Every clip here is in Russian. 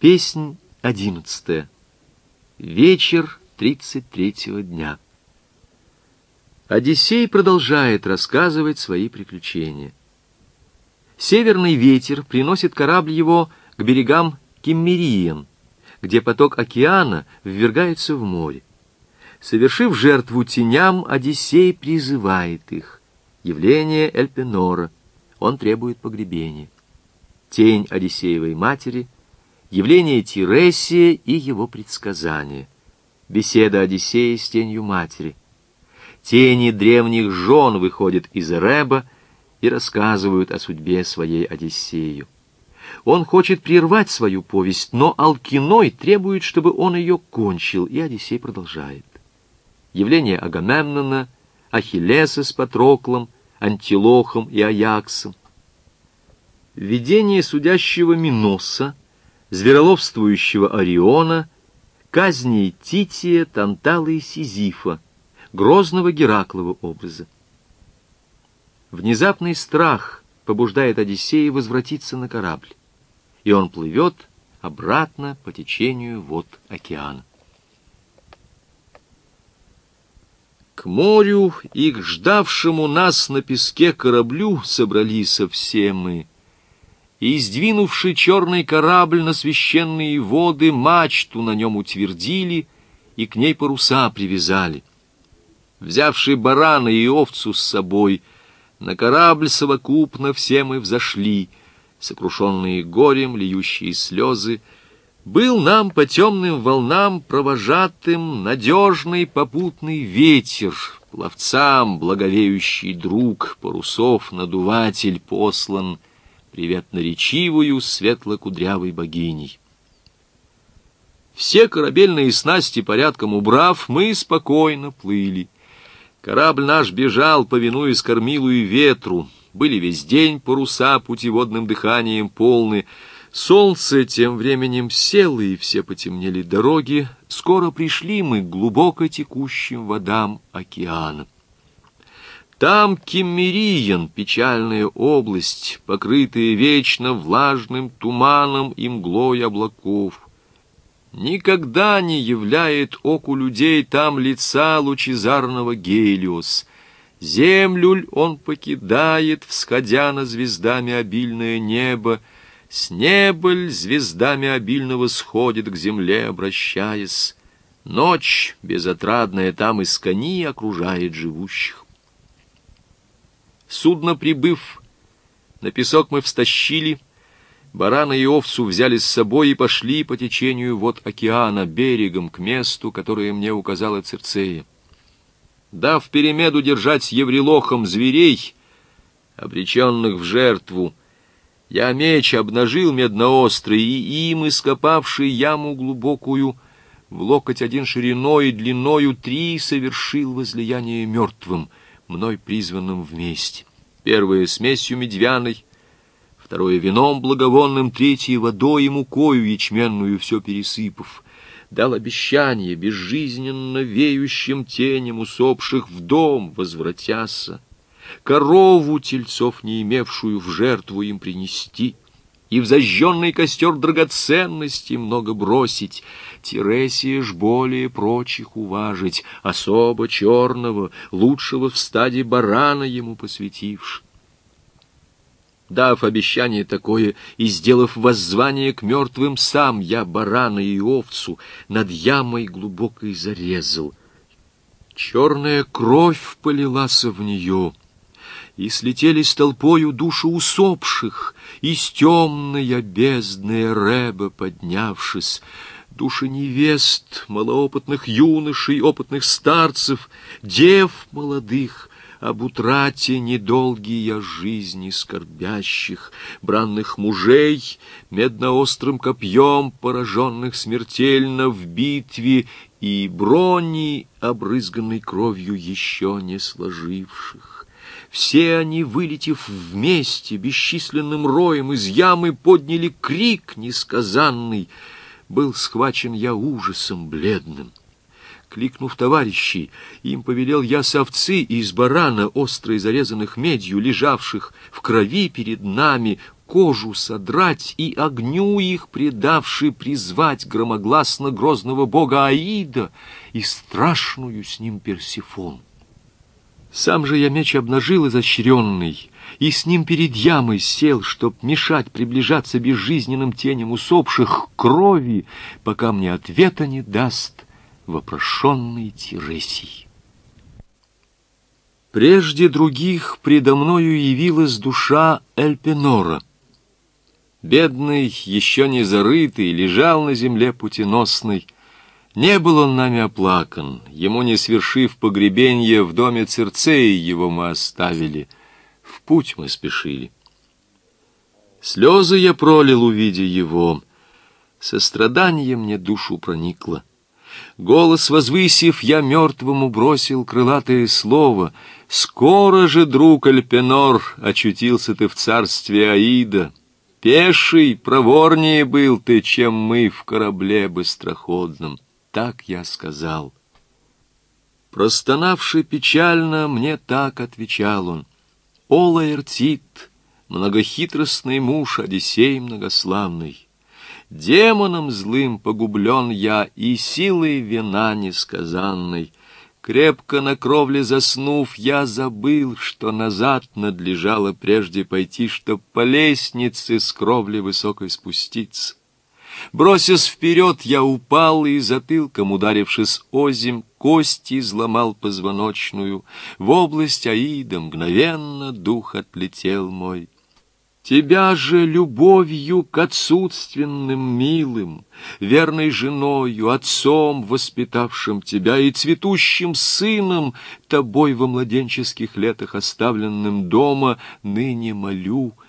Песнь одиннадцатая. Вечер тридцать третьего дня. Одиссей продолжает рассказывать свои приключения. Северный ветер приносит корабль его к берегам Киммериен, где поток океана ввергается в море. Совершив жертву теням, Одиссей призывает их. Явление Эльпенора. Он требует погребения. Тень Одиссеевой матери, явление Тиресия и его предсказание. Беседа Одиссея с тенью матери. Тени древних жен выходят из Эреба и рассказывают о судьбе своей Одиссею. Он хочет прервать свою повесть, но Алкиной требует, чтобы он ее кончил, и Одиссей продолжает явление Агамемнона, Ахиллеса с Патроклом, Антилохом и Аяксом. Видение судящего Миноса, звероловствующего Ориона, казни Тития, Тантала и Сизифа, грозного Гераклова образа. Внезапный страх побуждает Одиссея возвратиться на корабль, и он плывет обратно по течению вод океана. К морю и к ждавшему нас на песке кораблю собрались все мы. И, сдвинувший черный корабль на священные воды, мачту на нем утвердили и к ней паруса привязали. Взявший барана и овцу с собой, на корабль совокупно все мы взошли, сокрушенные горем, льющие слезы, был нам по темным волнам провожатым надежный попутный ветер, пловцам благовеющий друг, парусов надуватель послан, привет наречивую светло-кудрявой богиней. Все корабельные снасти порядком убрав, мы спокойно плыли. Корабль наш бежал, повинуясь кормилу и ветру. Были весь день паруса путеводным дыханием полны, Солнце тем временем село, и все потемнели дороги. Скоро пришли мы к глубоко текущим водам океана. Там Киммериен, печальная область, покрытая вечно влажным туманом и мглой облаков. Никогда не являет оку людей там лица лучезарного Гелиос. Землю он покидает, всходя на звездами обильное небо, с неба звездами обильного сходит к земле, обращаясь. Ночь безотрадная там из кони окружает живущих. Судно прибыв, на песок мы встащили, барана и овцу взяли с собой и пошли по течению вод океана берегом к месту, которое мне указала Церцея. Дав перемеду держать еврелохом зверей, обреченных в жертву, я меч обнажил медноострый, и им, ископавший яму глубокую, в локоть один шириной и длиною три совершил возлияние мертвым, мной призванным вместе. Первое — смесью медвяной, второе — вином благовонным, третье — водой и мукою ячменную все пересыпав. Дал обещание безжизненно веющим теням усопших в дом возвратяся корову тельцов, не имевшую в жертву им принести, и в зажженный костер драгоценностей много бросить, Тересия ж более прочих уважить, особо черного, лучшего в стаде барана ему посвятивши. Дав обещание такое и сделав воззвание к мертвым, сам я барана и овцу над ямой глубокой зарезал. Черная кровь полилась в нее — и слетели с толпою души усопших, из темной бездны Реба поднявшись, души невест, малоопытных юношей, опытных старцев, дев молодых, об утрате недолгие жизни скорбящих, бранных мужей, медноострым копьем, пораженных смертельно в битве, и брони, обрызганной кровью еще не сложивших. Все они, вылетев вместе, бесчисленным роем, из ямы подняли крик несказанный. Был схвачен я ужасом бледным. Кликнув товарищей, им повелел я с овцы из барана, острой зарезанных медью, лежавших в крови перед нами, кожу содрать и огню их предавши призвать громогласно грозного бога Аида и страшную с ним Персифон. Сам же я меч обнажил изощренный, и с ним перед ямой сел, чтоб мешать приближаться безжизненным теням усопших крови, пока мне ответа не даст вопрошенный Тиресий. Прежде других предо мною явилась душа Эльпенора. Бедный, еще не зарытый, лежал на земле путеносный. Не был он нами оплакан, ему не свершив погребенье, в доме Церцеи его мы оставили. В путь мы спешили. Слезы я пролил, увидя его. Сострадание мне душу проникло. Голос возвысив, я мертвому бросил крылатое слово. Скоро же, друг Альпенор, очутился ты в царстве Аида. Пеший, проворнее был ты, чем мы в корабле быстроходном. Так я сказал. Простонавший печально, мне так отвечал он. О, Лаэртит, многохитростный муж, Одиссей многославный, Демоном злым погублен я и силой вина несказанной. Крепко на кровле заснув, я забыл, что назад надлежало прежде пойти, чтоб по лестнице с кровли высокой спуститься. Бросясь вперед, я упал и, затылком ударившись озим, кости изломал позвоночную. В область Аида мгновенно дух отлетел мой. Тебя же любовью к отсутственным милым, верной женою, отцом, воспитавшим тебя, и цветущим сыном, тобой во младенческих летах оставленным дома, ныне молю —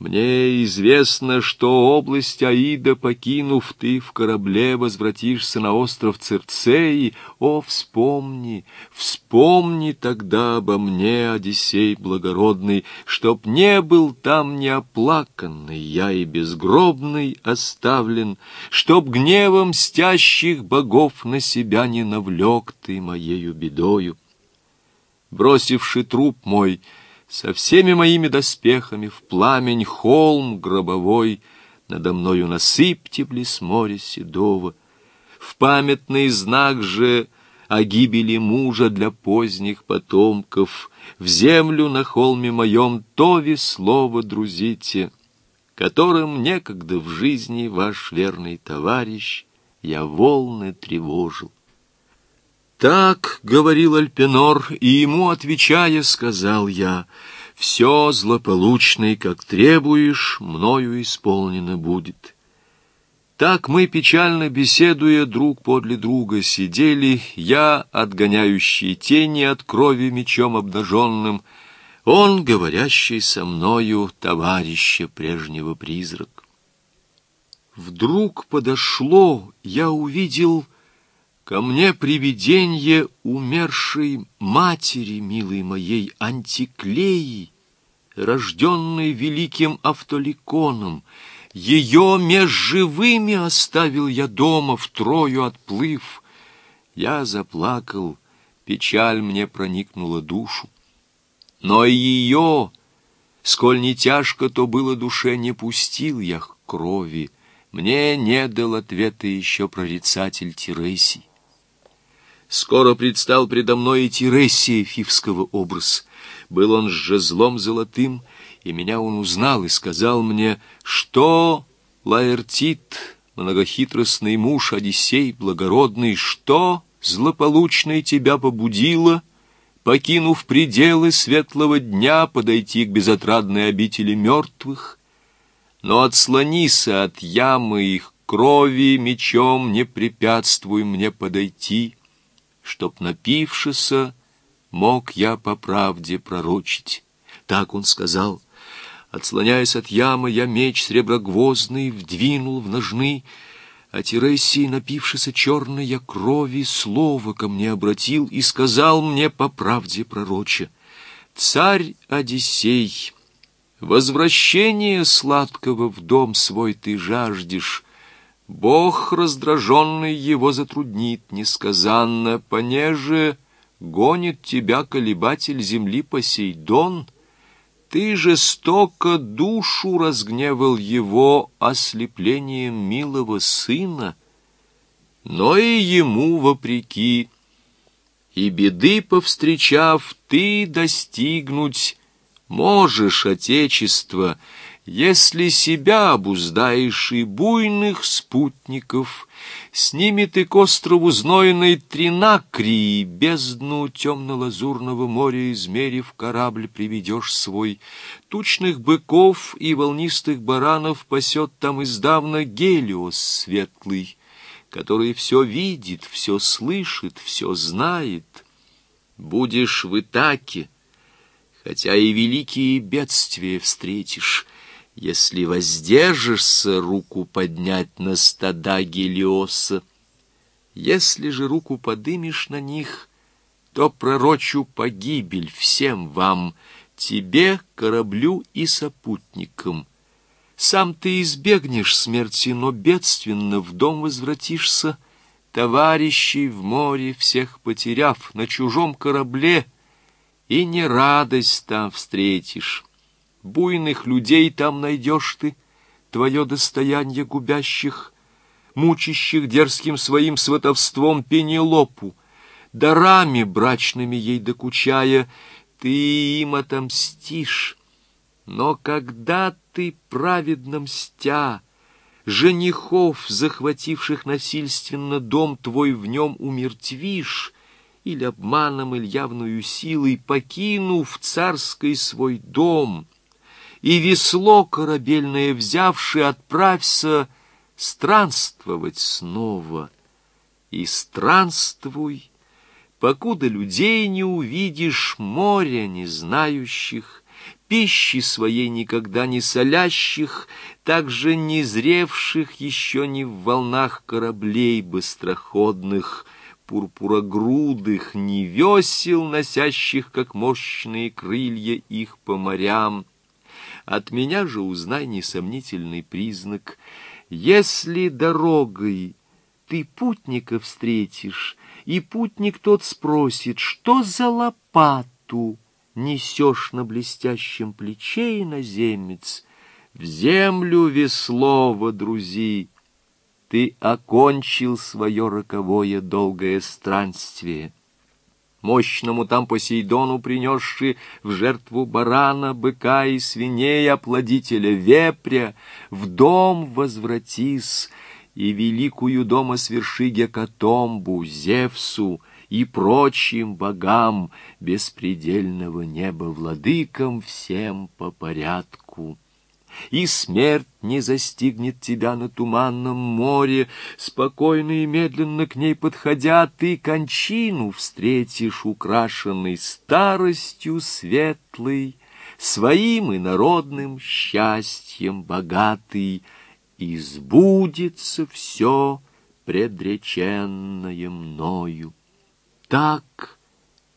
мне известно, что область Аида, покинув ты, в корабле возвратишься на остров Церцеи. О, вспомни, вспомни тогда обо мне, Одиссей благородный, чтоб не был там неоплаканный, я и безгробный оставлен, чтоб гневом мстящих богов на себя не навлек ты моею бедою. Бросивший труп мой, — со всеми моими доспехами в пламень холм гробовой надо мною насыпьте близ моря седого. В памятный знак же о гибели мужа для поздних потомков в землю на холме моем то весло друзите, которым некогда в жизни ваш верный товарищ я волны тревожил. Так говорил Альпенор, и ему, отвечая, сказал я, «Все злополучное, как требуешь, мною исполнено будет». Так мы, печально беседуя друг подле друга, сидели, я, отгоняющий тени от крови мечом обнаженным, он, говорящий со мною, товарища прежнего призрак. Вдруг подошло, я увидел Ко мне привиденье умершей матери, милой моей, антиклеи, рожденной великим автоликоном. Ее меж живыми оставил я дома, втрою отплыв. Я заплакал, печаль мне проникнула душу. Но ее, сколь не тяжко то было душе, не пустил я к крови. Мне не дал ответа еще прорицатель Тиресий. Скоро предстал предо мной и Тиресия Фивского образ. Был он с жезлом золотым, и меня он узнал и сказал мне, что Лаэртит, многохитростный муж Одиссей благородный, что злополучное тебя побудило, покинув пределы светлого дня, подойти к безотрадной обители мертвых? Но отслонися от ямы их крови мечом, не препятствуй мне подойти» чтоб, напившися, мог я по правде пророчить. Так он сказал. Отслоняясь от ямы, я меч среброгвоздный вдвинул в ножны, а Тересий, напившися черной я крови, слово ко мне обратил и сказал мне по правде пророче. «Царь Одиссей, возвращение сладкого в дом свой ты жаждешь, Бог, раздраженный, его затруднит несказанно, понеже гонит тебя колебатель земли Посейдон. Ты жестоко душу разгневал его ослеплением милого сына, но и ему вопреки. И беды повстречав, ты достигнуть можешь, Отечество, если себя обуздаешь и буйных спутников, с ними ты к острову знойной Тринакрии, бездну темно-лазурного моря измерив, корабль приведешь свой. Тучных быков и волнистых баранов пасет там издавна Гелиос светлый, который все видит, все слышит, все знает. Будешь в Итаке, хотя и великие бедствия встретишь, если воздержишься руку поднять на стада Гелиоса. Если же руку подымешь на них, то пророчу погибель всем вам, тебе, кораблю и сопутникам. Сам ты избегнешь смерти, но бедственно в дом возвратишься, товарищей в море всех потеряв, на чужом корабле, и не радость там встретишь. Буйных людей там найдешь ты, твое достояние губящих, мучащих дерзким своим сватовством Пенелопу, дарами брачными ей докучая, ты им отомстишь. Но когда ты, праведно мстя, женихов, захвативших насильственно дом твой, в нем умертвишь, или обманом, или явную силой, покинув царский свой дом, и весло корабельное взявши, отправься странствовать снова. И странствуй, покуда людей не увидишь, моря не знающих, пищи своей никогда не солящих, также не зревших еще не в волнах кораблей быстроходных, пурпурогрудых, не весел, носящих, как мощные крылья их по морям, от меня же узнай несомнительный признак. Если дорогой ты путника встретишь, и путник тот спросит, что за лопату несешь на блестящем плече иноземец, в землю весло водрузи, ты окончил свое роковое долгое странствие мощному там Посейдону принесши в жертву барана, быка и свиней, оплодителя вепря, в дом возвратись, и великую дома сверши Гекатомбу, Зевсу и прочим богам беспредельного неба владыкам всем по порядку и смерть не застигнет тебя на туманном море, спокойно и медленно к ней подходя, ты кончину встретишь, украшенный старостью светлой, своим и народным счастьем богатый, и сбудется все предреченное мною. Так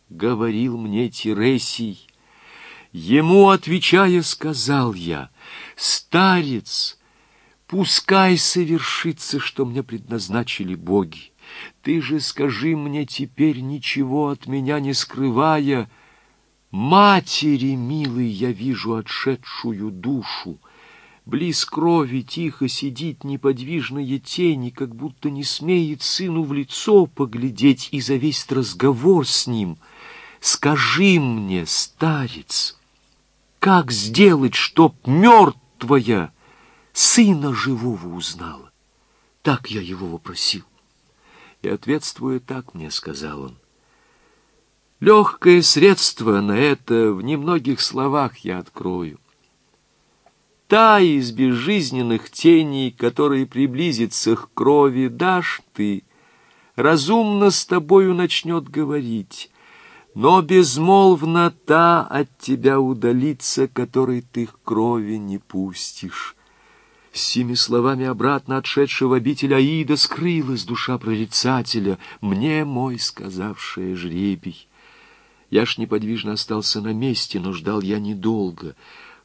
говорил мне Тересий, Ему, отвечая, сказал я, «Старец, пускай совершится, что мне предназначили боги. Ты же скажи мне теперь, ничего от меня не скрывая, Матери, милый, я вижу отшедшую душу, Близ крови тихо сидит неподвижная тень, как будто не смеет сыну в лицо поглядеть и за весь разговор с ним. Скажи мне, старец, как сделать, чтоб мертвая сына живого узнала? Так я его вопросил. И, ответствуя так, мне сказал он, легкое средство на это в немногих словах я открою. Та из безжизненных теней, которые приблизится к крови, дашь ты, разумно с тобою начнет говорить, но безмолвно та от тебя удалится, которой ты крови не пустишь. С сими словами обратно отшедшего обитель Аида скрылась душа прорицателя, мне мой сказавшая жребий. Я ж неподвижно остался на месте, но ждал я недолго.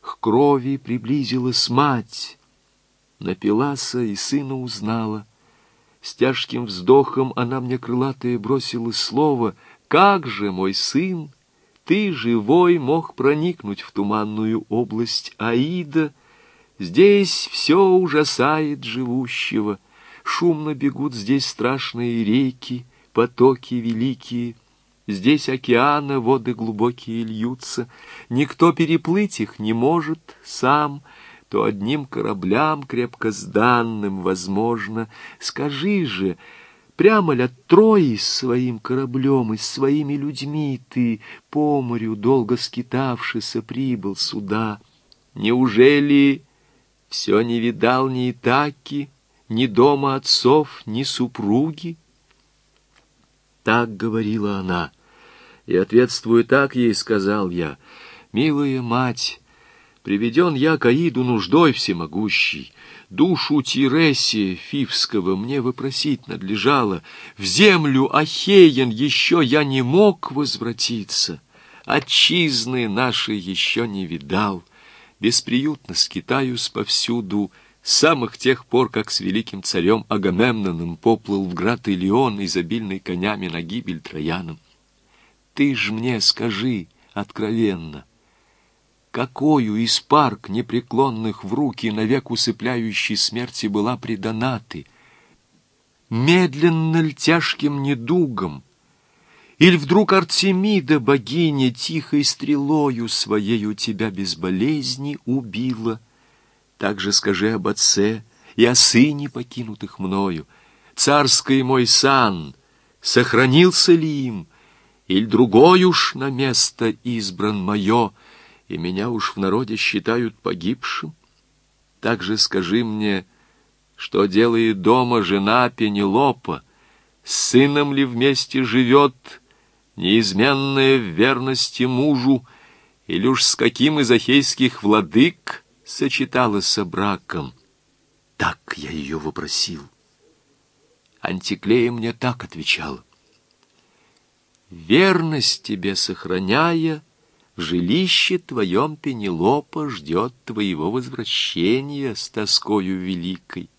К крови приблизилась мать. Напилася и сына узнала. С тяжким вздохом она мне крылатое бросила слово — как же, мой сын, ты, живой, мог проникнуть в туманную область Аида. Здесь все ужасает живущего. Шумно бегут здесь страшные реки, потоки великие. Здесь океана воды глубокие льются. Никто переплыть их не может сам, то одним кораблям крепко сданным возможно. Скажи же, Прямо ли от Трои с своим кораблем и своими людьми ты по морю долго скитавшийся прибыл сюда? Неужели все не видал ни Итаки, ни дома отцов, ни супруги? Так говорила она, и, ответствуя так, ей сказал я, «Милая мать, приведен я к Аиду нуждой всемогущей, Душу Тиресия Фивского мне выпросить надлежало. В землю Ахеен еще я не мог возвратиться. Отчизны нашей еще не видал. Бесприютно скитаюсь повсюду, с самых тех пор, как с великим царем Агамемноном поплыл в град Илион, изобильный конями на гибель Троянам. Ты ж мне скажи откровенно — какою из парк непреклонных в руки навек усыпляющей смерти была предана ты? Медленно ль тяжким недугом? Или вдруг Артемида, богиня, тихой стрелою своею тебя без болезни убила? Так же скажи об отце и о сыне, покинутых мною. Царский мой сан, сохранился ли им, или другой уж на место избран мое, и меня уж в народе считают погибшим. Также скажи мне, что делает дома жена Пенелопа, с сыном ли вместе живет, неизменная в верности мужу, или уж с каким из ахейских владык сочеталась браком. Так я ее вопросил. Антиклея мне так отвечала. Верность тебе сохраняя, жилище твоем Пенелопа ждет твоего возвращения с тоскою великой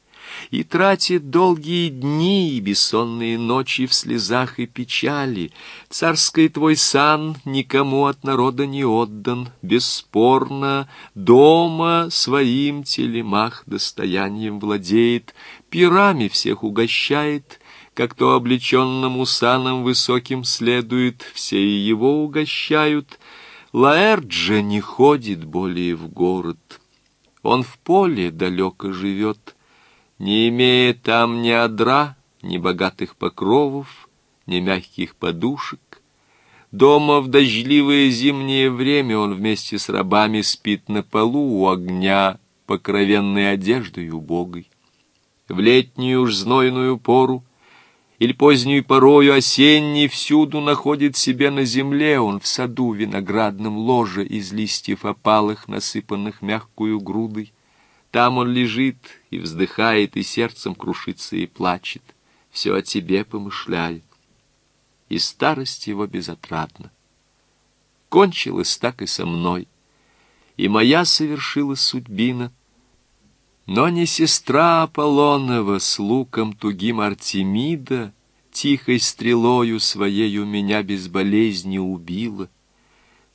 и тратит долгие дни и бессонные ночи в слезах и печали. Царский твой сан никому от народа не отдан, бесспорно, дома своим телемах достоянием владеет, пирами всех угощает, как то облеченному саном высоким следует, все и его угощают, Лаэрджа не ходит более в город. Он в поле далеко живет, не имея там ни одра, ни богатых покровов, ни мягких подушек. Дома в дождливое зимнее время он вместе с рабами спит на полу у огня, покровенной одеждой убогой. В летнюю уж знойную пору или позднюю порою осенней всюду находит себе на земле он в саду виноградном ложе из листьев опалых, насыпанных мягкую грудой. Там он лежит и вздыхает, и сердцем крушится и плачет, все о тебе помышляет. И старость его безотрадна. Кончилось так и со мной, и моя совершилась судьбина — но не сестра Аполлонова с луком тугим Артемида Тихой стрелою своею меня без болезни убила.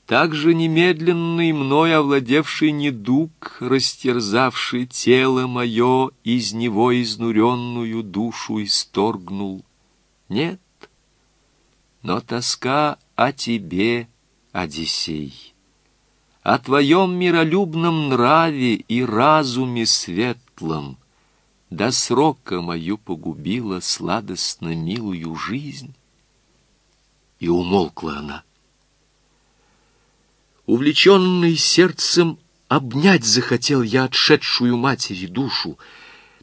Так же немедленный мной овладевший недуг, Растерзавший тело мое, Из него изнуренную душу исторгнул. Нет, но тоска о тебе, Одиссей о твоем миролюбном нраве и разуме светлом, до срока мою погубила сладостно милую жизнь. И умолкла она. Увлеченный сердцем обнять захотел я отшедшую матери душу,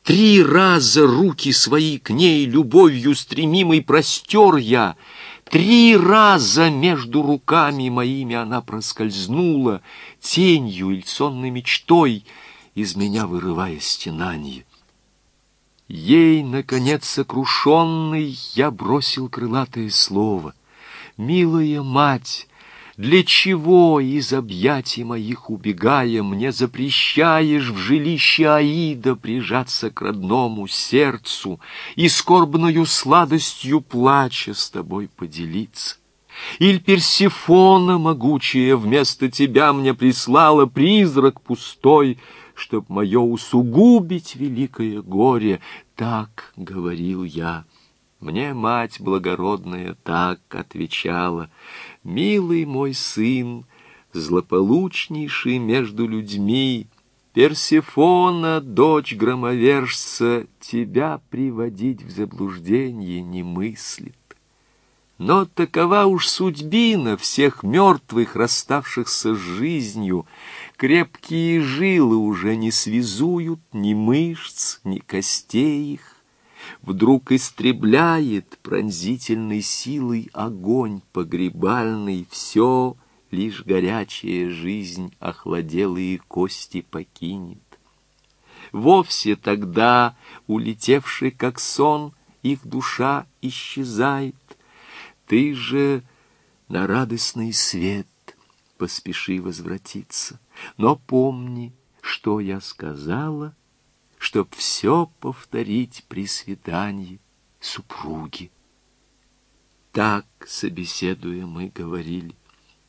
Три раза руки свои к ней любовью стремимой простер я — Три раза между руками моими она проскользнула, тенью или сонной мечтой, из меня вырывая стенанье. Ей, наконец, сокрушенный, я бросил крылатое слово. «Милая мать, для чего из объятий моих убегая Мне запрещаешь в жилище Аида Прижаться к родному сердцу И скорбною сладостью плача С тобой поделиться? Иль Персифона могучая вместо тебя мне прислала призрак пустой, чтоб мое усугубить великое горе, так говорил я. Мне мать благородная так отвечала, «Милый мой сын, злополучнейший между людьми, Персифона, дочь громовержца, тебя приводить в заблуждение не мыслит. Но такова уж судьбина всех мертвых, расставшихся с жизнью. Крепкие жилы уже не связуют ни мышц, ни костей их. Вдруг истребляет пронзительной силой огонь погребальный все, лишь горячая жизнь охладелые кости покинет. Вовсе тогда, улетевший как сон, их душа исчезает, ты же на радостный свет поспеши возвратиться. Но помни, что я сказала, чтоб все повторить при свидании супруги. Так, собеседуя, мы говорили.